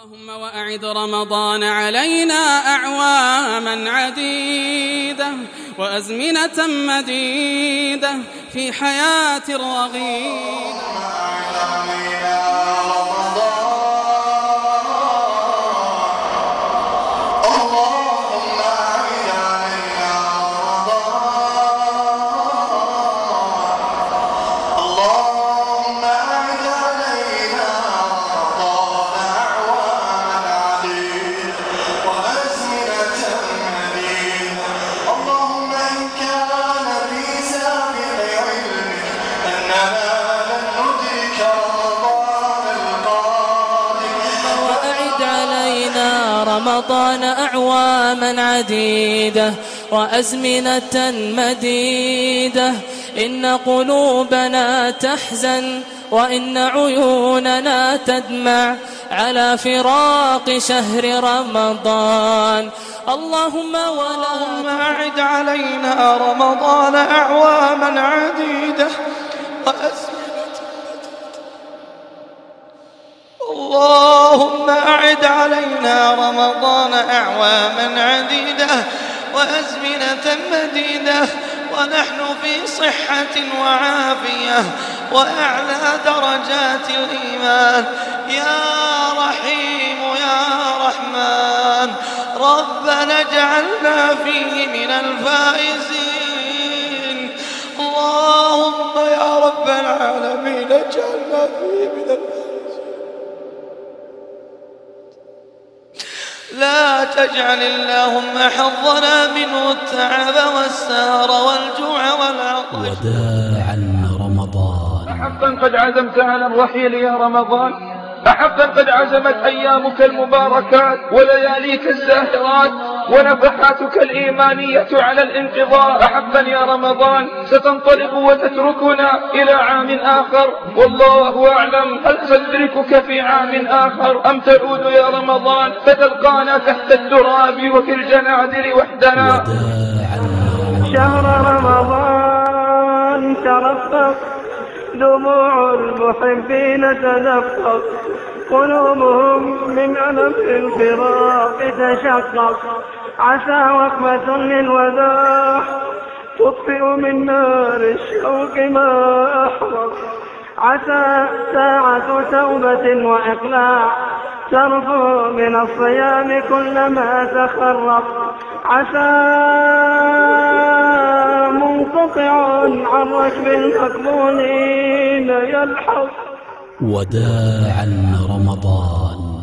اللهم وأعد رمضان علينا أعواما عديدة وأزمنة مديدة في حياة رغيدة. رمضان أعواما عديدة وأزمنة مديدة. إن قلوبنا تحزن وإن عيوننا تدمع على فراق شهر رمضان. اللهم ولا أعد علينا رمضان أعواما عديدة. اللهم أعد علينا رمضان أعواما عديدة وأزمنة مديدة ونحن في صحة وعافية وأعلى درجات الإيمان. يا رحيم يا رحمن ربنا اجعلنا فيه من الفائزين. اللهم يا رب العالمين اجعلنا فيه من الفائزين. لا تجعل اللهم حظنا منه التعب والسهر والجوع والعطش. وداعا رمضان. حقا قد عزمت على الرحيل يا رمضان. أحقا قد عزمت أيامك المباركات ولياليك الزاهرات ونفحاتك الإيمانية على الانقضاء أحقا يا رمضان ستنطلق وتتركنا إلى عام آخر. والله أعلم هل تدركك في عام آخر؟ أم تعود يا رمضان فتلقانا تحت التراب وفي الجنادل وحدنا. شهر رمضان ترفق. دموع المحبين تدفق قلوبهم من ألم الفراق تشقق. عسى وقفة للوداع. تطفئ من نار الشوق ما أحرق عسى ساعة توبة وإقلاع. ترفع من الصيام كلما تخرق. عسى عن ركب المقبولين يلحق وداعا رمضان